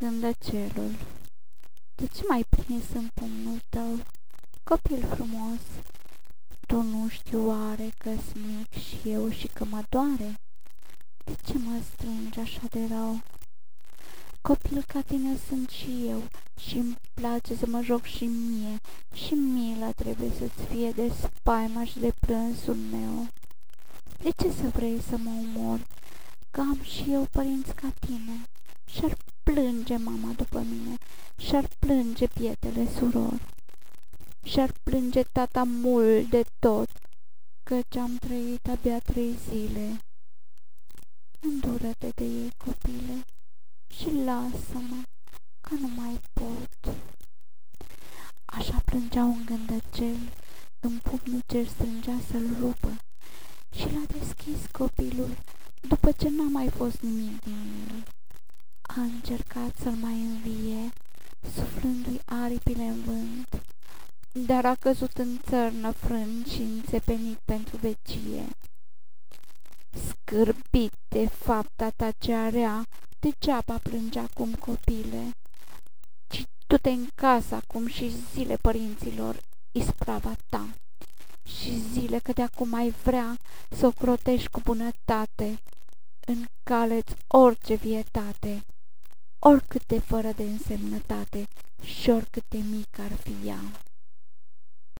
gândăcelul. De ce mai prins în pumnul tău, copil frumos? Tu nu știu oare că-s mic și eu și că mă doare? De ce mă strângi așa de rău? Copil ca tine sunt și eu și îmi place să mă joc și mie și mila trebuie să-ți fie de spaima și de plânsul meu. De ce să vrei să mă omori? Că am și eu părinți ca tine și-ar plânge mama după mine și-ar plânge pietele suror și-ar plânge tata mult de tot, căci am trăit abia trei zile. Îndură-te de ei, copile, și lasă-mă, că nu mai pot. Așa plângea un gândăcel în pumnul ce strângea să-l rupă și l-a deschis copilul după ce n-a mai fost nimic din el. A încercat să-l mai învie, suflându-i aripile în vânt, dar a căzut în țărnă frânt și înțepenit pentru vecie. Scârbit de fapta ta ce rea, degeaba plânge acum copile, ci du-te în casa acum și zile părinților isprava ta. Și zile că de acum ai vrea să o crotești cu bunătate, în caleți orice vietate, oricât de fără de însemnătate și oricât de mic ar fi ea.